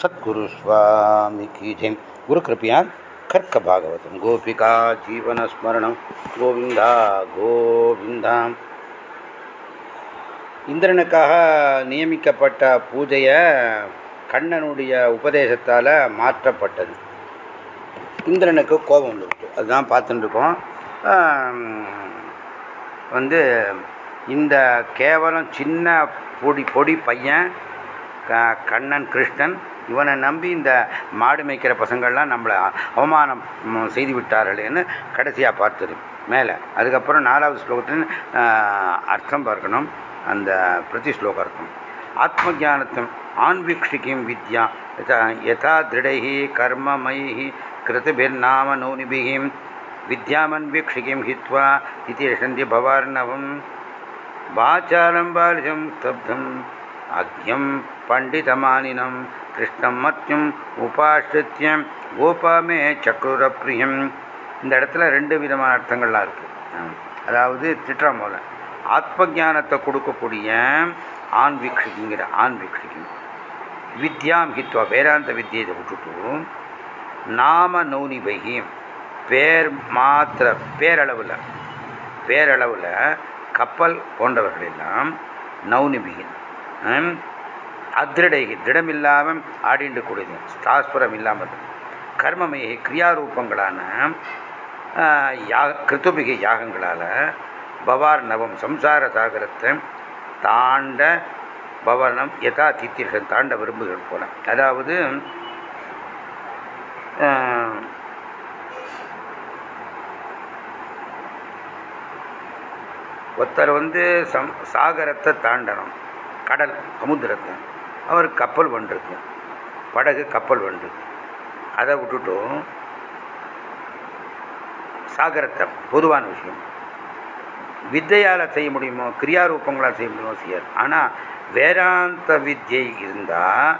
சத்குரு சுவாமி கீஜை குரு கிருப்பையா கர்க்க பாகவதம். கோபிகா ஜீவனஸ்மரணம் கோவிந்தா கோவிந்தாம் இந்திரனுக்காக நியமிக்கப்பட்ட பூஜையை கண்ணனுடைய உபதேசத்தால் மாற்றப்பட்டது. இந்திரனுக்கு கோபம் வந்துருக்கு அதுதான் பார்த்துட்டுருக்கோம் வந்து இந்த கேவலம் சின்ன பொடி பொடி பையன் கண்ணன் கிருஷ்ணன் இவனை நம்பி இந்த மாடு மேய்க்கிற பசங்கள்லாம் நம்மளை அவமானம் செய்து விட்டார்களேன்னு கடைசியாக பார்த்தது. மேலே. அதுக்கப்புறம் நாலாவது ஸ்லோகத்தின் அர்த்தம் பார்க்கணும். அந்த பிரதி ஸ்லோகம் இருக்கும். ஆத்ம ஜானத்தம் ஆன்வீக்ஷிக்கும் வித்யா யதா திருடைஹி கர்மமயி கிருதபிர்நாம நூனிபிகிம் வித்யாமன்வீக்ஷிகிம் ஹித்வா இது பவார்ணவம் வாச்சாரம் பாலிசம் ஸ்தப்தம் அக்யம் பண்டிதமானினம் கிருஷ்ணம் மத்தியம் உபாசிரியம் கோபாமே சக்ருரப்பிரியம். இந்த இடத்துல ரெண்டு விதமான அர்த்தங்கள்லாம் இருக்குது அதாவது திட்டம் போல ஆத்ம ஜானத்தை கொடுக்கக்கூடிய ஆண் வீக்ஷிக்குங்கிற ஆண் வீக்ஷிக்கும் வித்யாம் ஹித்வா வேதாந்த வித்தியை விட்டுட்டு நாம நௌனிபகி பேர் மாத்திர பேரளவில் பேரளவில் கப்பல் போன்றவர்களெல்லாம் நௌனிபிகின் அதிரடை திடமில்லாமல் ஆடிண்டு கூடியது. தாஸ்புரம் இல்லாமல் கர்மமேகி கிரியாரூபங்களான யாக கிருத்துபிகை யாகங்களால் பவார் நவம் சம்சார சாகரத்தை தாண்ட பவனம் யதா தீத்திரன் தாண்ட விரும்புகள் போல. அதாவது ஒருத்தர் வந்து சம் சாகரத்தை தாண்டணும். கடல் சமுத்திரத்தை. அவர் கப்பல் வந்துருக்கு படகு கப்பல் வண்டு அதை விட்டுட்டும் சாகரத்தை பொதுவான விஷயம். வித்தையால் செய்ய முடியுமோ கிரியாரூபங்களால் செய்ய முடியுமோ செய்யாது. ஆனால் வேதாந்த வித்யை இருந்தால்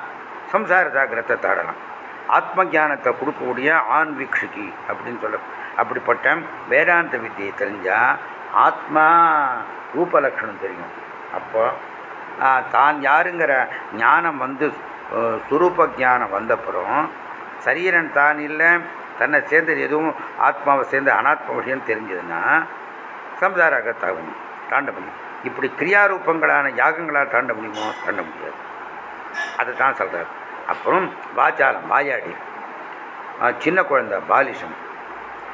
சம்சார ஜாகிரத்தை தாடலாம். ஆத்ம ஜானத்தை கொடுக்கக்கூடிய ஆன்வீக்ஷிகி அப்படின்னு சொல்ல அப்படிப்பட்ட வேதாந்த வித்தியை தெரிஞ்சால் ஆத்மா ரூபலக்ஷணம் தெரியும். அப்போ தான் யாருங்கிற ஞானம் வந்து சுரூப ஜானம் வந்தப்புறம் சரீரன் தான் இல்லை தன்னை சேர்ந்தது எதுவும் ஆத்மாவை சேர்ந்த அனாத்ம விஷயம் தெரிஞ்சதுன்னா சம்சாராக தாகும் தாண்ட முடியும். இப்படி கிரியாரூபங்களான யாகங்களால் தாண்ட முடியுமோ தாண்ட முடியாது. அதை தான் சொல்கிறார் அப்புறம் வாச்சாலம் வாயாடி. சின்ன குழந்தை பாலிஷம்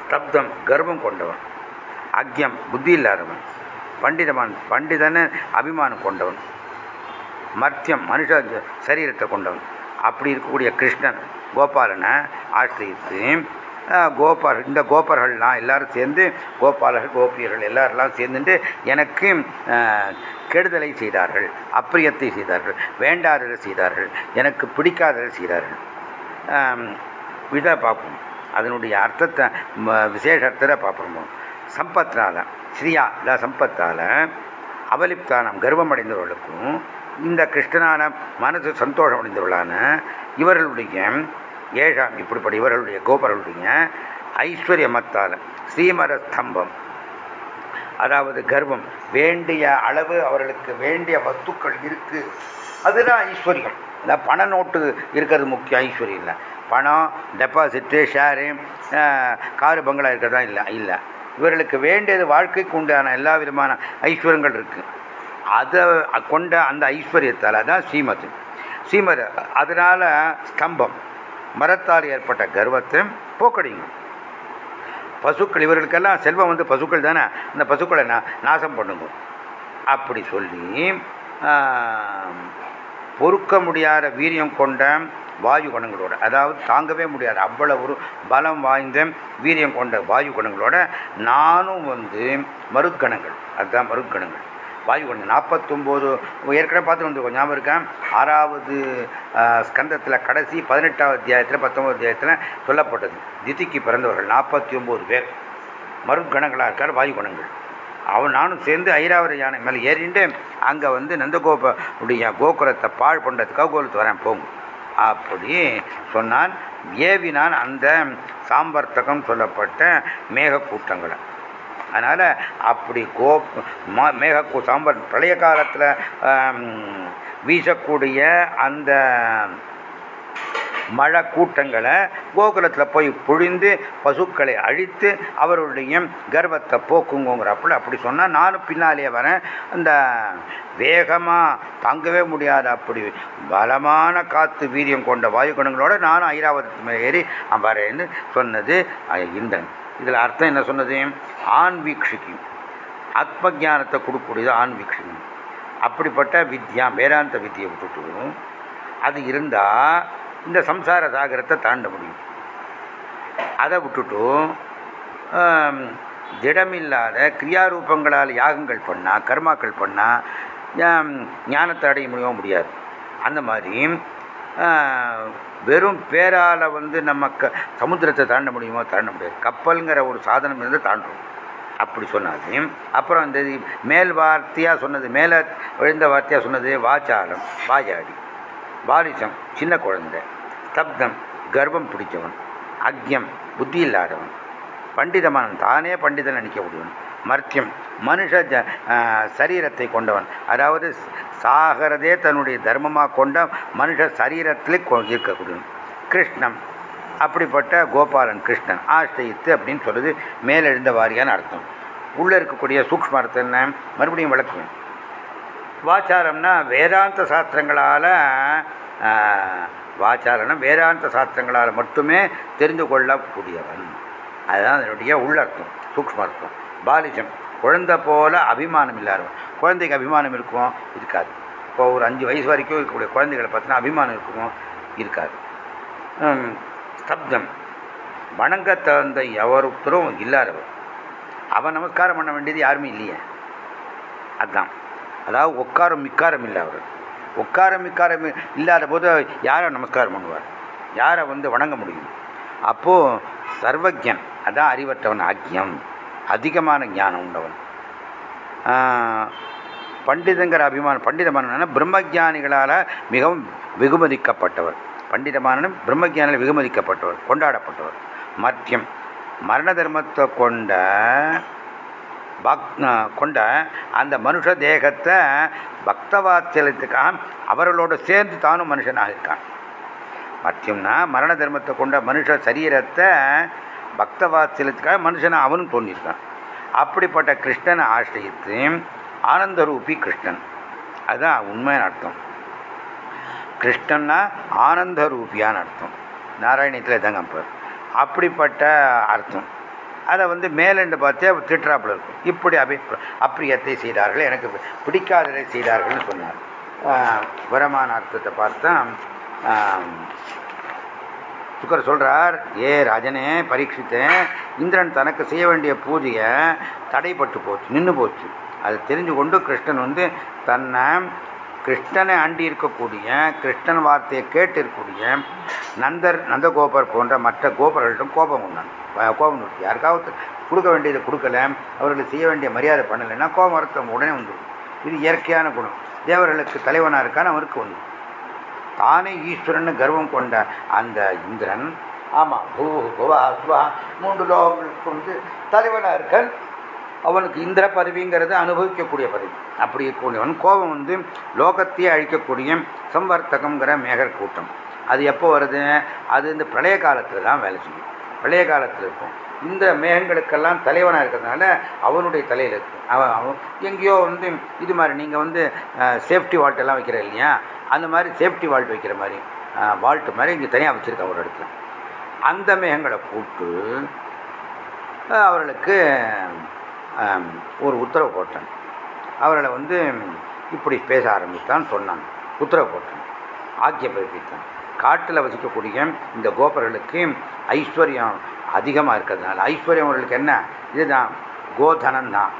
ஸ்தப்தம் கர்வம் கொண்டவன் அக்யம் புத்தி இல்லாதவன் பண்டிதமான் பண்டிதன அபிமானம் கொண்டவன் மர்த்தியம் மனுஷ சரீரத்தை கொண்டவன். அப்படி இருக்கக்கூடிய கிருஷ்ணன் கோபாலனை ஆசிரியத்து கோபால் இந்த கோபர்கள்லாம் எல்லாரும் சேர்ந்து கோபாலர்கள் கோபியர்கள் எல்லாரெல்லாம் சேர்ந்துட்டு எனக்கு கெடுதலை செய்தார்கள் அப்பிரியத்தை செய்தார்கள் வேண்டாததை செய்தார்கள் எனக்கு பிடிக்காததை செய்தார்கள். இதை பார்ப்போம். அதனுடைய அர்த்தத்தை விசேஷ அர்த்தத்தை பார்ப்போம். சம்பத்தினால ஸ்ரீயா இல்லை சம்பத்தால் அவலிப்தானம் கர்வம் அடைந்தவர்களுக்கும் இந்த கிருஷ்ணனான மனசு சந்தோஷம் அடைந்தவர்களான இவர்களுடைய ஏழாம் இப்படிப்பட்ட இவர்களுடைய கோபர்களுடைய ஐஸ்வர்யமத்தால் ஸ்ரீமர ஸ்தம்பம் அதாவது கர்வம் வேண்டிய அளவு அவர்களுக்கு வேண்டிய வஸ்துக்கள் இருக்கு. அதுதான் ஐஸ்வர்யம். இந்த பண நோட்டு இருக்கிறது முக்கியம் ஐஸ்வர்யம் இல்லை. பணம் டெபாசிட்டு ஷேரு காரு பங்களா இருக்கிறதா இல்லை? இல்லை. இவர்களுக்கு வேண்டியது வாழ்க்கைக்கு உண்டான எல்லா விதமான ஐஸ்வர்யங்கள் இருக்குது அதை கொண்ட அந்த ஐஸ்வர்யத்தால் தான் ஸ்ரீமத். ஸ்ரீமத் அதனால் ஸ்தம்பம் மரத்தால் ஏற்பட்ட கர்வத்தை போக்கடிங்க. பசுக்கள் இவர்களுக்கெல்லாம் செல்வம் வந்து பசுக்கள் தானே? அந்த பசுக்களை நான் நாசம் பண்ணுங்க. அப்படி சொல்லி பொறுக்க முடியாத வீரியம் கொண்ட வாயு குணங்களோட அதாவது தாங்கவே முடியாது. அவ்வளவு ஒரு பலம் வாய்ந்த வீரியம் கொண்ட வாயு குணங்களோட நானும் வந்து மருக்கணங்கள் அதுதான் மருக்கணங்கள் வாயு குணங்கள் நாற்பத்தொம்போது ஏற்கனவே பார்த்து வந்து ஞாபகம் இருக்கேன் ஆறாவது ஸ்கந்தத்தில் கடைசி பதினெட்டாவது அத்தியாயத்தில் பத்தொம்பது அத்தியாயத்தில் சொல்லப்பட்டது. திதிக்கு பிறந்தவர்கள் நாற்பத்தி ஒம்பது பேர். மறுக்கணங்களாக இருக்கார் வாயு குணங்கள். அவன் நானும் சேர்ந்து ஐராவர யானை மேலே ஏறிண்டு அங்கே வந்து நந்தகோபுடைய கோகுலத்தை பாழ் பண்ணுறதுக்காக கோலத்து வரேன் போகும் அப்படி சொன்னான் ஏவினான் அந்த சாம்பர்த்தகம் சொல்லப்பட்ட மேக கூட்டங்களை அதனால் அப்படி கோ மேக சாம்பல் பழைய காலத்தில் வீசக்கூடிய அந்த மழை கூட்டங்களை கோகுலத்தில் போய் பொழிந்து பசுக்களை அழித்து அவருடைய கர்வத்தை போக்குங்கிறாப்புல அப்படி சொன்னால் நானும் பின்னாலே வரேன். அந்த வேகமாக தாங்கவே முடியாத. அப்படி பலமான காற்று வீரியம் கொண்ட வாயுகுணங்களோட நானும் ஐராவதத்து மேலே ஏறி வரேன்னு சொன்னது இந்திரன். இதில் அர்த்தம் என்ன சொன்னது? ஆண் வீக்ஷிக்கும் ஆத்ம ஜானத்தை கொடுக்கக்கூடியது ஆண் வீக்ஷிக்கு அப்படிப்பட்ட வித்யா வேதாந்த வித்தியை விட்டுட்டு அது இருந்தால் இந்த சம்சார சாகரத்தை தாண்ட முடியும். அதை விட்டுட்டு திடமில்லாத கிரியாரூபங்களால் யாகங்கள் பண்ணால் கர்மாக்கள் பண்ணால் ஞானத்தை அடைய முடியவும் முடியாது. அந்த மாதிரி வெறும் பேரால் வந்து நம்ம க சமுத்திரத்தை தாண்ட முடியுமோ தாண்ட முடியாது. கப்பலுங்கிற ஒரு சாதனம் இருந்து தாண்டும் அப்படி சொன்னாது அப்புறம் இந்த மேல் வார்த்தையாக சொன்னது மேலே எழுந்த வார்த்தையாக சொன்னது வாச்சாலம் வாயாடி வாரிசம் சின்ன குழந்தை ஸ்தப்தம் கர்ப்பம் பிடிச்சவன் அக்யம் புத்தி இல்லாதவன் பண்டிதமானவன் தானே பண்டிதன் நினைக்க முடியும் மர்த்தியம் மனுஷ சரீரத்தை கொண்டவன். அதாவது சாகிறதே தன்னுடைய தர்மமாக கொண்ட மனுஷ சரீரத்திலே இருக்கக்கூடிய கிருஷ்ணன். அப்படிப்பட்ட கோபாலன் கிருஷ்ணன். ஆஸ்தயித்து அப்படின்னு சொல்லுது மேலெழுந்த வாரியான அர்த்தம். உள்ளே இருக்கக்கூடிய சூக்ஷ்ம அர்த்தம் என்ன? மறுபடியும் விளக்குவேன் வாச்சாரம்னா வேதாந்த சாஸ்திரங்களால் வாச்சாரணம் வேதாந்த சாஸ்திரங்களால் மட்டுமே தெரிந்து கொள்ளக்கூடியவன். அதுதான் அதனுடைய உள்ளர்த்தம் சூக்ஷ்ம அர்த்தம் பாலிசம். குழந்தை போல அபிமானம் இல்லாதவன் குழந்தைக்கு அபிமானம் இருக்கும் இருக்காது. இப்போ ஒரு அஞ்சு வயசு வரைக்கும் இருக்கக்கூடிய குழந்தைகளை பார்த்தீங்கன்னா அபிமானம் இருக்கும் இருக்காது. ஸ்தப்தம் வணங்க தகுந்த எவருத்தரும் இல்லாதவர். அவன் நமஸ்காரம் பண்ண வேண்டியது யாருமே இல்லையே. அதுதான் அதாவது உட்காரம் மிக்காரம் இல்லை அவர் உட்காரம் மிக்காரம் இல்லாத போது யாரை நமஸ்காரம் பண்ணுவார்? யாரை வந்து வணங்க முடியும்? அப்போது சர்வஜன் அதான் அறிவற்றவன் ஆக்கியம். அதிகமான ஞானம் உண்டவன் பண்டிதங்கிற அபிமானம் பண்டிதமான பிரம்மஜானிகளால் மிகவும் வெகுமதிக்கப்பட்டவர். பண்டிதமான பிரம்மஜானிகள் வெகுமதிக்கப்பட்டவர் கொண்டாடப்பட்டவர். மத்தியம் மரண தர்மத்தை கொண்ட பக் கொண்ட அந்த மனுஷ தேகத்தை பக்தவாத்தியத்துக்காக அவர்களோடு சேர்ந்து தானும் மனுஷனாக இருக்கான். மத்தியம்னா மரண தர்மத்தை கொண்ட மனுஷ சரீரத்தை பக்தவாத்தியத்துக்காக மனுஷனை அவனும் தோன்றியிருக்கான். அப்படிப்பட்ட கிருஷ்ணனை ஆசிரியத்து ஆனந்தரூபி கிருஷ்ணன். அதுதான் உண்மையான அர்த்தம். கிருஷ்ணன்னா ஆனந்தரூபியான அர்த்தம். நாராயணத்தில் தாங்க அப்படிப்பட்ட அர்த்தம். அதை வந்து மேலெண்டு பார்த்தே திட்டுறாப்புல இருக்கும். இப்படி அபி அப்பிரியத்தை செய்தார்கள் எனக்கு பிடிக்காததை செய்தார்கள்னு சொன்னார். வரமான அர்த்தத்தை பார்த்தா சுக்கர் சொல்கிறார் ஏ ராஜனே பரீட்சித்தேன் இந்திரன் தனக்கு செய்ய வேண்டிய பூஜையை தடைப்பட்டு போச்சு நின்று போச்சு. அதை தெரிஞ்சு கொண்டு கிருஷ்ணன் வந்து தன்னை கிருஷ்ணனை அண்டி இருக்கக்கூடிய கிருஷ்ணன் வார்த்தையை கேட்டு இருக்கக்கூடிய நந்தர் நந்தகோபர் போன்ற மற்ற கோபர்களிடம் கோபம் உண்டான் கோபம் இருக்கு யாருக்காவது கொடுக்க வேண்டியதை கொடுக்கல அவர்களுக்கு செய்ய வேண்டிய மரியாதை பண்ணலைன்னா கோபம் உடனே வந்துடும். இது இயற்கையான குணம். தேவர்களுக்கு தலைவனாக இருக்கான்னு அவருக்கு வந்து தானே ஈஸ்வரன் கர்வம் கொண்ட அந்த இந்திரன் ஆமாம் பூ புவா சுவா மூன்று லோகங்களுக்கு வந்து தலைவனாக இருக்கான். அவனுக்கு இந்திர பதவிங்கிறது அனுபவிக்கக்கூடிய பதவி. அப்படி இருக்கக்கூடியவன் கோபம் வந்து லோகத்தையே அழிக்கக்கூடிய சம்வர்த்தகங்கிற மேகர் கூட்டம். அது எப்போ வருது? அது இந்த பிரளய காலத்தில் தான் வேலை செய்யும். பிரளய காலத்தில் இருக்கும். இந்த மேகங்களுக்கெல்லாம் தலைவனாக இருக்கிறதுனால அவனுடைய தலையில் இருக்கும் அவன் அவன் எங்கேயோ வந்து இது மாதிரி நீங்கள் வந்து சேஃப்டி வால்ட்டெல்லாம் வைக்கிற இல்லையா? அந்த மாதிரி சேஃப்டி வால்ட் வைக்கிற மாதிரி வால்ட்டு மாதிரி இங்கே தனியாக வச்சுருக்கேன் ஒரு இடத்துல. அந்த மேகங்களை கூப்பிட்டு அவர்களுக்கு ஒரு உத்தரவு போட்டேன் அவர்களை வந்து இப்படி பேச ஆரம்பித்தான்னு சொன்னாங்க. உத்தரவு போட்டேன் ஆக்கிய பிறப்பித்தான். காட்டில் வசிக்கக்கூடிய இந்த கோபர்களுக்கு ஐஸ்வர்யம் அதிகமாக இருக்கிறதுனால ஐஸ்வர்யம் அவர்களுக்கு என்ன? இதுதான் கோதனம் தான்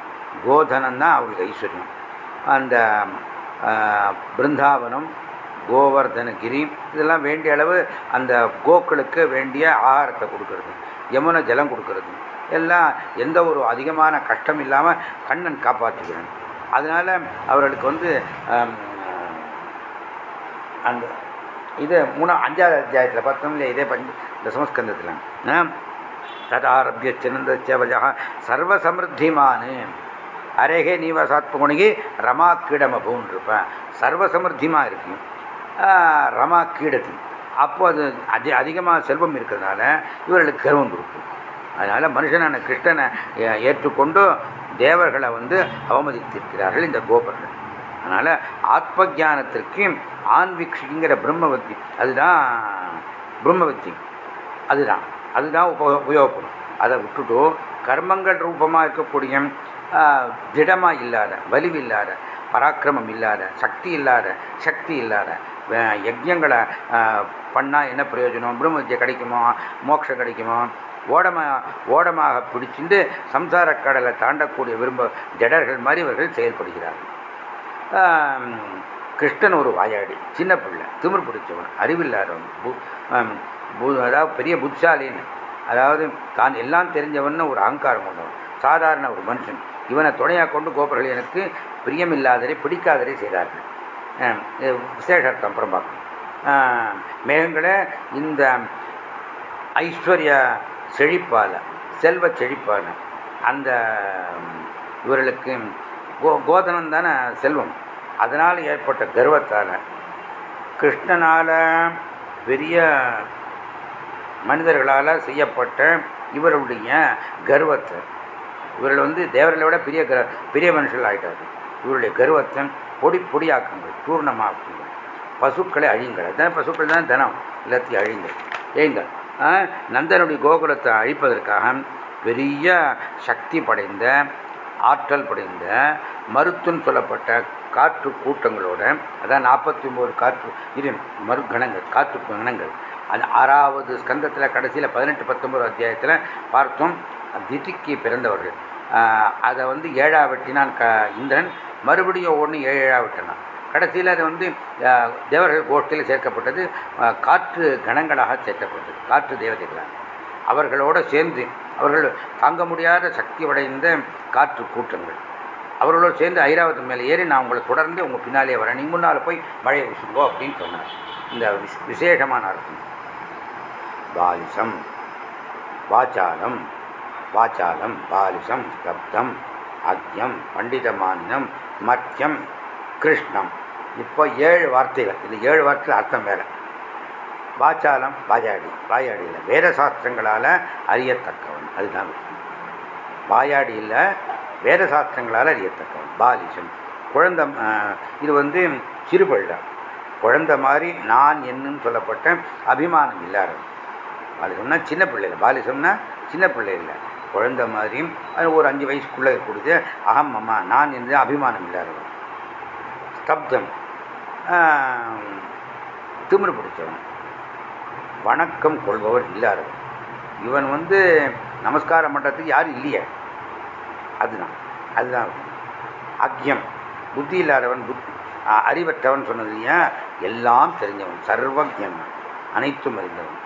கோதனம் தான் அவர்களுக்கு ஐஸ்வர்யம் அந்த பிருந்தாவனம் கோவர்தனகிரி இதெல்லாம் வேண்டிய அளவு அந்த கோக்களுக்கு வேண்டிய ஆகாரத்தை கொடுக்கறது யமுனை ஜலம் கொடுக்கறது. எல்லாம் எந்த ஒரு அதிகமான கஷ்டம் இல்லாமல் கண்ணன் காப்பாற்றுகிறான் அதனால் அவர்களுக்கு வந்து அந்த இது மூணா அஞ்சாவது அத்தியாயத்தில் பார்த்தோம் இல்லையா? இதே பஞ்ச இந்த சமஸ்கந்தத்தில். ததாரபிய சின்னந்த சேவஜா சர்வசமிருத்திமானு. அரேகே நீவசாத்மகுணிகி ரமா கீடமபூன்னு இருப்பேன் சர்வசமிருத்திமாக இருக்கும் ரமா கீடத்து அப்போ அது அதி அதிகமாக செல்வம் இருக்கிறதுனால இவர்களுக்கு கர்வம் கொடுக்கும். அதனால் மனுஷனான கிருஷ்ணனை ஏற்றுக்கொண்டு தேவர்களை வந்து அவமதித்திருக்கிறார்கள் இந்த கோபர்கள். அதனால் ஆத்ம ஜானத்திற்கு ஆன்விக்ஷிங்கிற பிரம்மவத்தி அதுதான் பிரம்மவத்தி. அதுதான். அதுதான் உப உபயோகப்படும். அதை விட்டுட்டு கர்மங்கள் ரூபமாக இருக்கக்கூடிய திடமாக இல்லாத வலிவில்லாத பராக்கிரமம் இல்லாத சக்தி இல்லாத சக்தி இல்லாத யஜ்யங்களை பண்ணால் என்ன பிரயோஜனம்? பிரம்மவித்தியை கிடைக்குமோ? மோட்சம் கிடைக்குமோ? ஓடமா ஓடமாக பிடிச்சிட்டு சம்சார கடலை தாண்டக்கூடிய விரும்ப ஜடர்கள் மாதிரி இவர்கள் செயல்படுகிறார்கள். கிருஷ்ணன் ஒரு வாயாடி சின்ன பிள்ளை திமிர் பிடிச்சவன் அறிவில்லாதவன் அதாவது பெரிய புத்திசாலின்னு அதாவது தான் எல்லாம் தெரிஞ்சவன் ஒரு அகங்காரம் கொண்டவன் சாதாரண ஒரு மனுஷன். இவனை துணையாக கொண்டு கோபர்கள் எனக்கு பிரியமில்லாதரை பிடிக்காதரை செய்தார்கள். விசேஷம் அப்புறம் பார்க்கணும் மேகங்களை இந்த ஐஸ்வர்ய செழிப்பால் செல்வ செழிப்பால் அந்த இவர்களுக்கு கோ கோதனம் தானே செல்வம். அதனால் ஏற்பட்ட கர்வத்தால் கிருஷ்ணனால் பெரிய மனிதர்களால் செய்யப்பட்ட இவருடைய கர்வத்தை இவர்கள் வந்து தேவர்களை விட பெரிய க பெரிய மனுஷர்கள் ஆகிட்டார்கள் இவருடைய கர்வத்தன் பொடி பொடியாக்குங்கள் சூர்ணமாக்குங்கள் பசுக்களை அழியுங்கள். அதுதான் பசுக்கள் தான் தனம். எல்லாத்தையும் அழிங்கள் ஏங்கள் நந்தனுடைய கோகுலத்தை அழிப்பதற்காக பெரிய சக்தி படைந்த ஆற்றல் படைந்த மருத்துன்னு சொல்லப்பட்ட காற்று கூட்டங்களோட அதான் நாற்பத்தி ஒம்பது காற்று இது மறுகணங்கள் காற்று கணங்கள். அந்த ஆறாவது ஸ்கந்தத்தில் கடைசியில் பதினெட்டு பத்தொம்பது அத்தியாயத்தில் பார்த்தோம். திதிக்கு பிறந்தவர்கள். அதை வந்து ஏழா வெட்டினான் க இந்திரன். மறுபடியும் ஒன்று ஏழு ஏழா கடைசியில் அது வந்து தேவர்கள் கோஷ்டியில் சேர்க்கப்பட்டது காற்று கணங்களாக சேர்க்கப்பட்டது. காற்று தேவதைகளாக அவர்களோடு சேர்ந்து அவர்கள் தாங்க முடியாத சக்தி அடைந்த காற்று கூட்டங்கள். அவர்களோடு சேர்ந்து ஐராவதி மேலே ஏறி நான் உங்களை தொடர்ந்து உங்கள் பின்னாலே வரேன். நீங்கள் முன்னால் போய் மழையை விசுங்கோ அப்படின்னு சொன்னார். இந்த விசேஷமான அர்த்தம். பாலிசம் வாச்சாலம் வாச்சாலம் பாலிசம் ஸ்தப்தம் அக்யம் பண்டிதமானினம் மத்தியம் கிருஷ்ணம். இப்போ ஏழு வார்த்தைகள். இது ஏழு வார்த்தையில் அர்த்தம் வேலை வாச்சாலம் வாயாடி. வாயாடியில் வேத சாஸ்திரங்களால் அறியத்தக்கவன். அதுதான். வாயாடியில் வேத சாஸ்திரங்களால் அறியத்தக்கவன். பாலிசம் குழந்த இது வந்து சிறுபள்ளம் குழந்த மாதிரி நான் என்னன்னு சொல்லப்பட்ட அபிமானம் இல்லாதவன். பாலிசம்னா சின்ன பிள்ளையில் பாலிசம்னா சின்ன பிள்ளை இல்லை. குழந்த மாதிரியும் ஒரு அஞ்சு வயசுக்குள்ளே கொடுத்து அகம் அம்மா நான் என்று அபிமானம் இல்லாதவன் ஸ்தப்தம். திமிரு பிடிச்சவன். வணக்கம் கொள்பவர் இல்லாதவன் இவன் வந்து நமஸ்காரம் பண்ணுறதுக்கு யாரும் இல்லையே. அதுதான். அதுதான். அக்யம். புத்தி இல்லாதவன் புத் அறிவற்றவன் சொன்னது எல்லாம் தெரிஞ்சவன். சர்வஜன் அனைத்தும் அறிந்தவன்.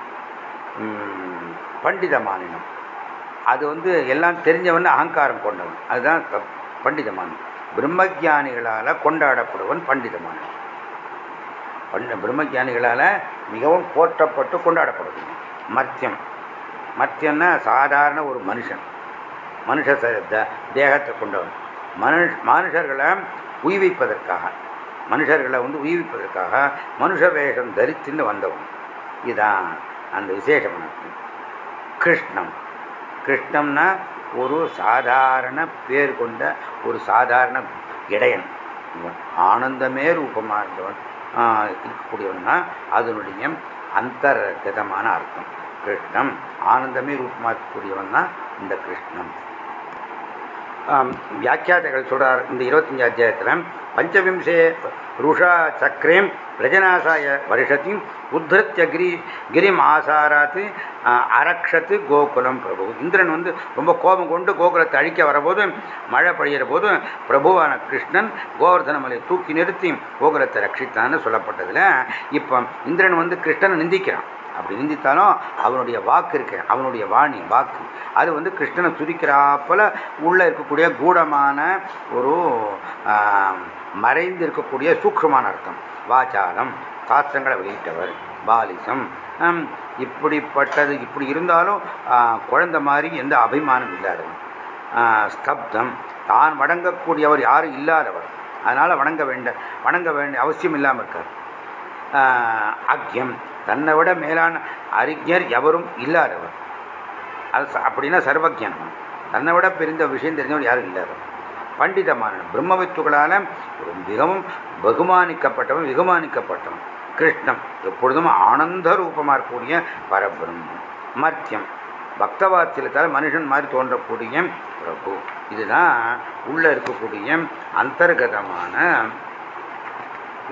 பண்டித மாநிலம் அது வந்து எல்லாம் தெரிஞ்சவன் அகங்காரம் கொண்டவன். அதுதான் பண்டிதமானவன் பிரம்மஜானிகளால் கொண்டாடப்படுவன் பண்டிதமானவன் பண்ட பிரம்மஜானிகளால் மிகவும் போற்றப்பட்டு கொண்டாடப்படுது மத்தியம் மத்தியம்னா சாதாரண ஒரு மனுஷன். மனுஷ தேகத்தை கொண்டவன். மனுஷ் மனுஷர்களை உய்விப்பதற்காக மனுஷர்களை வந்து உய்விப்பதற்காக மனுஷ வேஷம் தரித்துன்னு வந்தவன். இதுதான் அந்த விசேஷமான கிருஷ்ணம். கிருஷ்ணம்னா ஒரு சாதாரண பேர் கொண்ட ஒரு சாதாரண இடையன். இவன் ஆனந்தமே ரூபமாக இருந்தவன். இருக்கக்கூடியவன்னா அதனுடைய அந்தர்கதமான அர்த்தம். கிருஷ்ணம் ஆனந்தமே ரூபமாக இருக்கக்கூடியவன் தான் இந்த கிருஷ்ணம். வியாக்கியாதைகள் சொல்கிறார் இந்த இருபத்தஞ்சு அத்தியாயத்தில் பஞ்சவிம்சே ருஷா சக்கரேம் பிரஜனாசாய வருஷத்தையும் உத்ருத்திய கிரி கிரிம் ஆசாராத்து அரக்ஷத்து கோகுலம் பிரபு. இந்திரன் வந்து ரொம்ப கோபம் கொண்டு கோகுலத்தை அழிக்க வரபோது மழை பொழியிற போது பிரபுவான கிருஷ்ணன் கோவர்தனமலை தூக்கி நிறுத்தி கோகுலத்தை ரட்சித்தான்னு சொல்லப்பட்டதில் இப்போ இந்திரன் வந்து கிருஷ்ணனை நிந்திக்கிறான். அப்படி சிந்தித்தாலும் அவனுடைய வாக்கு இருக்கு அவனுடைய வாணி வாக்கு. அது வந்து கிருஷ்ணனை சுரிக்கிறாப்பில் உள்ளே இருக்கக்கூடிய கூடமான ஒரு மறைந்து இருக்கக்கூடிய சூக்ஷமான அர்த்தம். வாச்சாலம் சாஸ்திரங்களை வெளியிட்டவர் பாலிசம். இப்படிப்பட்டது இப்படி இருந்தாலும் குழந்த மாதிரி எந்த அபிமானம் இல்லாதவன். ஸ்தப்தம். தான் வணங்கக்கூடியவர் யாரும் இல்லாதவர். அதனால் வணங்க வேண்ட வணங்க வேண்டிய அவசியம் இல்லாமல் இருக்கார். அக்யம். தன்னை விட மேலான அறிஞர் எவரும் இல்லாதவர் அது அப்படின்னா சர்வஜன் தன்னை விட பெரிந்த விஷயம் தெரிஞ்சவர் யாரும் இல்லாதவர் பண்டிதமான பிரம்மவித்துகளால் ஒரு மிகவும் பகுமானிக்கப்பட்டவன் விகுமானிக்கப்பட்டவன். கிருஷ்ணம் எப்பொழுதும் ஆனந்த ரூபமாக இருக்கக்கூடிய பரபிரம்மம் மர்த்தியம். பக்தவாத்தியத்தால் மனுஷன் மாதிரி தோன்றக்கூடிய பிரபு. இதுதான் உள்ள இருக்கக்கூடிய அந்தர்கதமான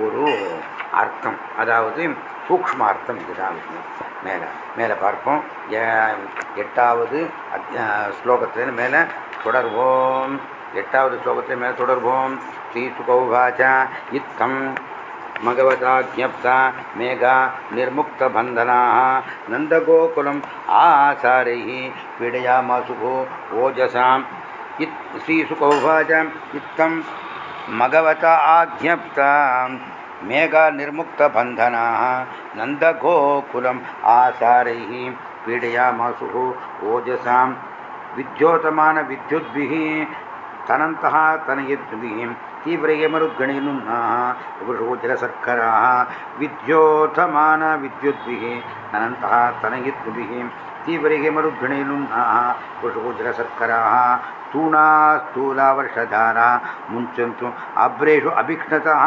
ஒரு அர்த்தம். அதாவது சூக்ஷ்ம அர்த்தம் இதுதான் விஷயம் மேலே மேலே பார்ப்போம் ஏ- எட்டாவது அத்தியா- ஸ்லோகத்துல மேலே தொடர்வோம் எட்டாவது ஸ்லோகத்தில் மேலே தொடர்வோம் ஸ்ரீ சுகௌவாச்ச இத்தம் மகவதா ஜப்தா மேகா निर्मुक्तबन्धनाः नन्दगोकुलम् आसारैः पीडयामासुभो ओजसाम् इत् श्रीसुकौवाच इत्थं मगवत आज्ञप्ता मेघा निर्मुक्तबन्धनाः नन्दगोकुलम् आसारैः पीडयामासुः ओजसां विद्योतमानविद्युद्भिः तनन्तः तनयद्भिः तीव्रयमरुद्गणेनुन्नाः वृषोजलसर्कराः विद्योतमानविद्युद्भिः तनन्तः तनयद्भिः तीव्रयमरुद्गणेनुन्नाः वृषोजलसर्कराः स्थूणा स्थूलावर्षधारा मुञ्चन्तु अभ्रेषु अभिक्ष्णतः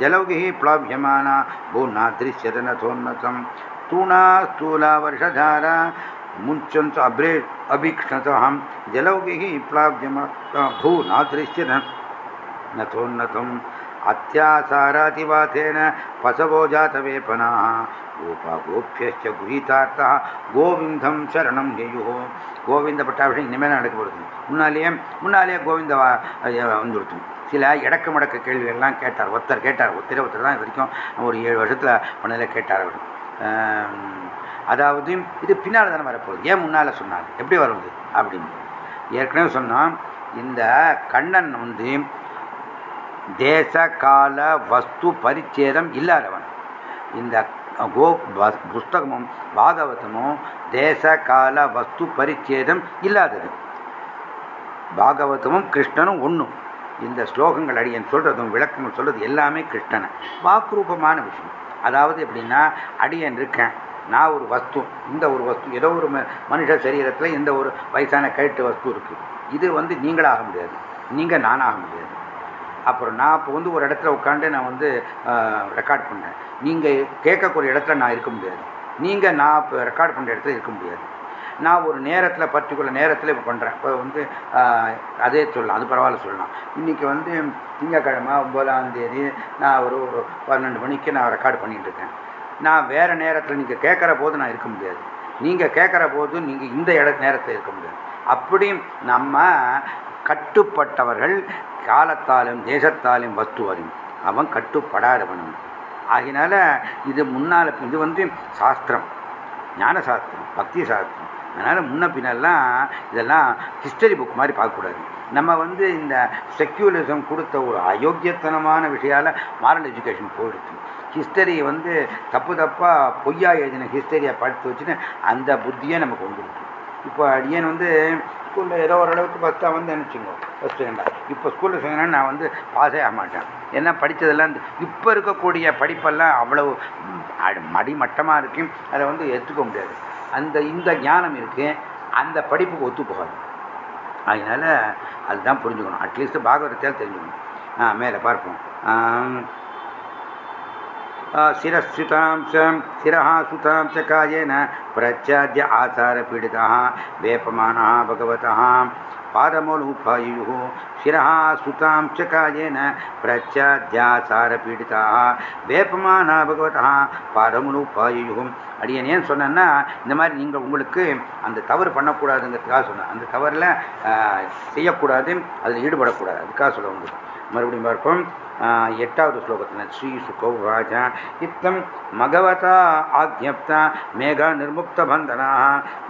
जलौगिः प्लाव्यमाना भूना दृश्यते नथोन्नतं स्थूणा स्थूलावर्षधारा मुञ्चन्तु अभ्रे अभिक्ष्णतः जलौगिः प्लाव्यम भूना दृश्यते नथोन्नतम् अत्यासारातिवातेन पशवो जातवेपनाः கோபாகோபியஸ்ட குரீதார்த்தா கோவிந்தம் சரணம் ஜெயுகோ கோவிந்த பட்டாபிஷன் இனிமேல் நடக்க போகிறது முன்னாலேயே முன்னாலேயே கோவிந்தவா வந்துருத்தும் சில இடக்க மடக்க கேள்விகள்லாம் கேட்டார். ஒருத்தர் கேட்டார். ஒருத்தர் ஒருத்தர் தான் இது வரைக்கும் ஒரு ஏழு வருஷத்தில் பண்ணதில் கேட்டார் அவர். அதாவது இது பின்னால் தானே வரப்போகுது. ஏன் முன்னால் சொன்னார்? எப்படி வருவது அப்படின்னு. ஏற்கனவே சொன்னோம் இந்த கண்ணன் வந்து தேச கால வஸ்து பரிச்சேதம் இல்லாதவன். இந்த கோ புஸ்தகமும் பாகவதமும் தேச கால வஸ்து பரிச்சேதம் இல்லாதது. பாகவதமும் கிருஷ்ணனும் ஒன்றும் இந்த ஸ்லோகங்கள் அடியன் சொல்கிறதும் விளக்கங்கள் சொல்கிறது எல்லாமே கிருஷ்ணனை. வாக்குரூபமான விஷயம். அதாவது எப்படின்னா அடியன் இருக்கேன் நான் ஒரு வஸ்து இந்த ஒரு வஸ்து ஏதோ ஒரு ம- மனுஷ சரீரத்தில் இந்த ஒரு வயசான கழுட்டு வஸ்து இருக்குது இது வந்து நீங்களாக முடியாது. நீங்கள் நானாக முடியாது. அப்புறம் நான் இப்போ வந்து ஒரு இடத்துல உட்காந்து நான் வந்து ரெக்கார்ட் பண்ணுறேன் நீங்கள் கேட்கக்கூடிய இடத்துல நான் இருக்க முடியாது. நீங்கள் நான் இப்போ ரெக்கார்ட் பண்ணுற இடத்துல இருக்க முடியாது. நான் ஒரு நேரத்தில் பர்டிகுலர் நேரத்தில் இப்போ பண்ணுறேன் இப்போ வந்து அதே சொல்லலாம். அது பரவாயில்ல சொல்லலாம். இன்றைக்கி வந்து திங்கக்கிழமை ஒம்பதாம் தேதி நான் ஒரு ஒரு பன்னெண்டு மணிக்கு நான் ரெக்கார்ட் பண்ணிகிட்டு இருக்கேன். நான் வேறு நேரத்தில் நீங்கள் கேட்குற போது நான் இருக்க முடியாது. நீங்கள் கேட்குற போது நீங்கள் இந்த இட நேரத்தில் இருக்க முடியாது. அப்படி நம்ம கட்டுப்பட்டவர்கள் காலத்தாலும் தேசத்தாலும் வஸ்துவதும் அவன் கட்டுப்படாதவனும். ஆகினால இது முன்னால் இது வந்து சாஸ்திரம். ஞான சாஸ்திரம் பக்தி சாஸ்திரம். அதனால் முன்ன பின்னெல்லாம் இதெல்லாம் ஹிஸ்டரி புக் மாதிரி பார்க்கக்கூடாது. நம்ம வந்து இந்த செக்யூலிசம் கொடுத்த ஒரு அயோக்கியத்தனமான விஷயால மாரல் எஜுகேஷன் போயிடுச்சு. ஹிஸ்டரி வந்து தப்பு தப்பாக பொய்யா எழுதின ஹிஸ்டரியை படித்து வச்சுன்னு அந்த புத்தியை நமக்கு வந்துடுச்சு இப்போ அடியன் வந்து ஸ்கூலில் ஏதோ ஓரளவுக்கு ஃபஸ்ட்டாக வந்து நினச்சிங்க ஃபஸ்ட் ஸ்டாண்டர்ட் இப்போ ஸ்கூலில் சேர்ந்தா நான் வந்து பாஸே ஆக மாட்டேன். ஏன்னா படித்ததெல்லாம் இந்த- இப்போ இருக்கக்கூடிய படிப்பெல்லாம் அவ்வளவு மடிமட்டமாக இருக்கும் அதை வந்து எடுத்துக்க முடியாது. அந்த இந்த ஞானம் இருக்குது அந்த படிப்புக்கு ஒத்து போகாது. அதனால் அதுதான் புரிஞ்சுக்கணும். அட்லீஸ்ட் பாகவதத்தையால் தெரிஞ்சுக்கணும். ஆ மேலே பார்ப்போம். शिरस्युतां च शिरः सुतां च कायेन प्रच्छाद्य आचारपीडितः वेपमानः भगवतः पादमूलुपायुः शिरः सुतां च कायेन प्रच्छाद्याचारपीडिताः வேப்பமானா பகவதா பாதமுனுப்பாயும் அடியன் ஏன் சொன்னேன்னா இந்த மாதிரி நீங்கள் உங்களுக்கு அந்த தவறு பண்ணக்கூடாதுங்கிறதுக்காக சொன்னேன் அந்த தவறில் செய்யக்கூடாது அதில் ஈடுபடக்கூடாது அதுக்காக சொல்ல வந்தது மறுபடியும் பார்ப்போம். எட்டாவது ஸ்லோகத்தில் ஸ்ரீ சுகௌராஜா இத்தம் மகவதா ஆக்ஞப்தா மேகா நிர்முக்த பந்தனா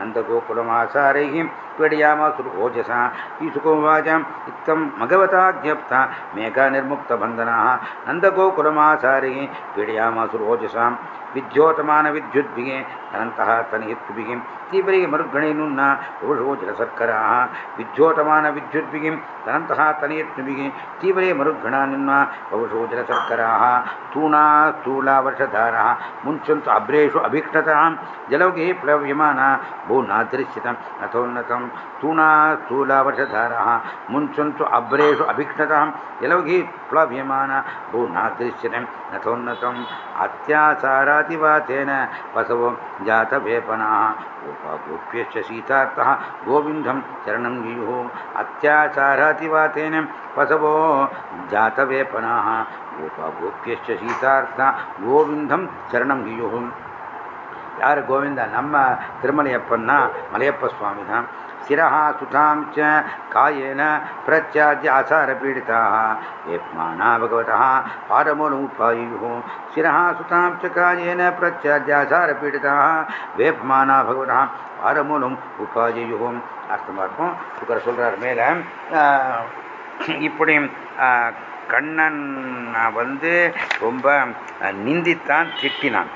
நந்த கோகுலமாசாரை பீடியாமாசுர் ஓஜசா ஸ்ரீ சுகௌராஜா இத்தம் மகவதா ஜப்தா மேகா நிர்முக்த பந்தனா நந்த கோகுலமாசாரை பீடியாமாசுர் ஓஜசாம் विद्योतमानविद्युद्भिगे अनन्तः तनयत्कुभिगिं तीव्रैः मरुद्गणैनुन्न ओषोजलसर्कराः विद्योतमानविद्युद्भिगिं तनन्तः तनयत्नुभिगे तीव्रे मरुद्गणानिन्न ओषोजलसर्कराः तूणा स्थूलावर्षधारः मुञ्चन्तु अभ्रेषु अभीक्षतां जलौघे प्लव्यमाना भूनादृश्यतम् अथोन्नतं तूणा स्थूलावर्षधारः मुञ्चन्तु अभीक्षता अभीक्षतां प्लव्यम प्लव्यमाना भूनादृश्यतम् अथोन्नतं अत्याचारातिवातेन बसवो जातवेपना उपागोप्यश्च सीतार्थः गोविन्दं चरणं युयुः अत्याचारातिवातेन बसवो जातवेपनाः। उपागोप्यश्च सीतार्थः गोविन्दं चरणं युयुः ಯಾರು ಗೋವಿಂದ ನಮ್ಮ ತಿರುಮಲೆಯಪ್ಪನ ಮಲೆಯಪ್ಪ சிரஹ சுதாம் ச காயேன பிரச்சாத்திய ஆசாரபீடிதாக ஏப்மானா பகவதா பாரமோனுபாயு சிரஹா சுதாம் ச காயேன பிரச்சாத்திய ஆசாரபீடிதாக வேப்மானா பகவதா பாரமோனும் உபாயுகும் அர்த்தமாக இருக்கும் சுக்கர சொல்கிறார் மேலே இப்படி கண்ணன் வந்து ரொம்ப நிந்தித்தான் திட்டினான்.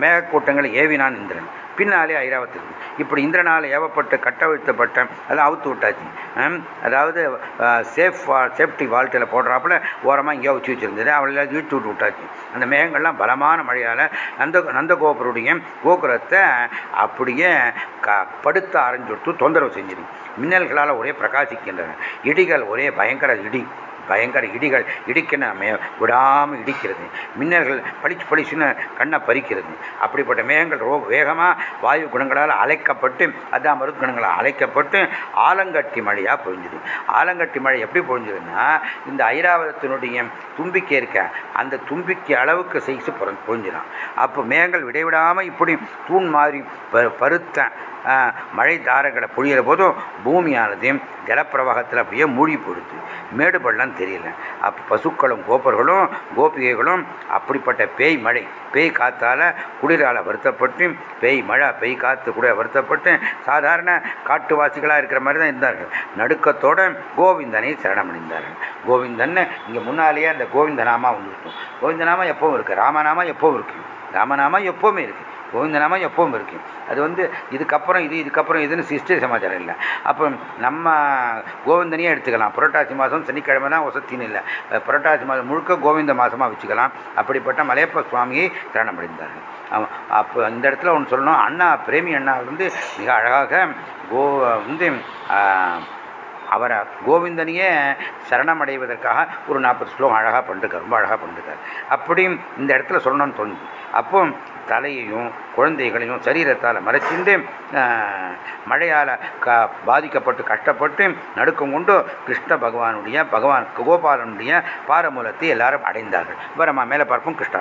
மேகக்கூட்டங்களை ஏவினான் இந்திரன். பின்னாலே ஐராவத்துக்கு இப்படி இந்திரனால் ஏவப்பட்டு கட்டவிழ்த்தப்பட்ட அதை அவுத்து விட்டாச்சு. அதாவது சேஃப் சேஃப்டி வாழ்க்கையில் போடுறாப்புல ஓரமாக இங்கே வச்சு வச்சுருந்தது. அவளை இழுத்து விட்டு விட்டாச்சு. அந்த மேகங்கள்லாம் பலமான மழையால் நந்த நந்தகோபுருடைய கோபுரத்தை அப்படியே க படுத்த ஆரம்பிச்சு தொந்தரவு செஞ்சிருக்கு மின்னல்களால் ஒரே பிரகாசிக்கின்றன. இடிகள் ஒரே பயங்கர இடி. பயங்கர இடிகள் இடிக்கன விடாமல் இடிக்கிறது. மின்னல்கள் பளிச்சு பளிச்சுன்னு கண்ணை பறிக்கிறது. அப்படிப்பட்ட மேகங்கள் ரோ வேகமாக வாயு குணங்களால் அழைக்கப்பட்டு அதான் மருத்து குணங்களால் அழைக்கப்பட்டு ஆலங்கட்டி மழையாக பொழிஞ்சுது. ஆலங்கட்டி மழை எப்படி பொழிஞ்சதுன்னா இந்த ஐராவதத்தினுடைய தும்பிக்கை இருக்க அந்த தும்பிக்கை அளவுக்கு சைஸு பொழிஞ்சிடும் அப்போ மேகங்கள் விடைவிடாமல் இப்படி தூண் மாதிரி பருத்த மழை தாரங்களை பொழியிற போதும் பூமியானது ஜலப்பிரவாகத்தில் அப்படியே மூழ்கி போடுது மேடு பள்ளம் தெரியல. அப்போ பசுக்களும் கோப்பர்களும் கோபிகைகளும் அப்படிப்பட்ட பேய் மழை பேய் காத்தால் குளிரால் வருத்தப்பட்டு பேய் மழை பெய் காற்று கூட வருத்தப்பட்டு சாதாரண காட்டுவாசிகளாக இருக்கிற மாதிரி தான் இருந்தார்கள். நடுக்கத்தோட கோவிந்தனை சரணமடைந்தார்கள். கோவிந்தன் இங்கே முன்னாலேயே அந்த கோவிந்தநாமா வந்துருக்கும். கோவிந்தநாமா எப்பவும் இருக்குது ராமநாமா எப்பவும் இருக்குது ராமநாமா எப்போவுமே இருக்குது கோவிந்தநாமா எப்பவும் இருக்கும் அது வந்து இதுக்கப்புறம் இது இதுக்கப்புறம் இதுன்னு சிஸ்டர் சமாச்சாரம் இல்லை. அப்போ நம்ம கோவிந்தனையே எடுத்துக்கலாம். புரட்டாசி மாதம் சனிக்கிழமை தான் வசத்தின்னு இல்லை. புரட்டாசி மாதம் முழுக்க கோவிந்த மாதமாக வச்சுக்கலாம். அப்படிப்பட்ட மலையப்ப சுவாமியை சரணமடைந்தார்கள் அப்போ இந்த இடத்துல ஒன்று சொல்லணும். அண்ணா பிரேமி அண்ணா வந்து மிக அழகாக கோ வந்து அவரை கோவிந்தனையே சரணமடைவதற்காக ஒரு நாற்பது ஸ்லோகம் அழகாக பண்ணிருக்கார் ரொம்ப அழகாக பண்ணிருக்கார். அப்படியும் இந்த இடத்துல சொல்லணும்னு தோணுது. அப்போ தலையையும் குழந்தைகளையும் சரீரத்தால் மறைச்சிண்டு மழையால் க பாதிக்கப்பட்டு கஷ்டப்பட்டு நடுக்கம் கொண்டு கிருஷ்ண பகவானுடைய பகவான் கோபாலனுடைய பாரமூலத்தை எல்லாரும் அடைந்தார்கள். இப்போ நம்ம மேலே பார்ப்போம் கிருஷ்ணா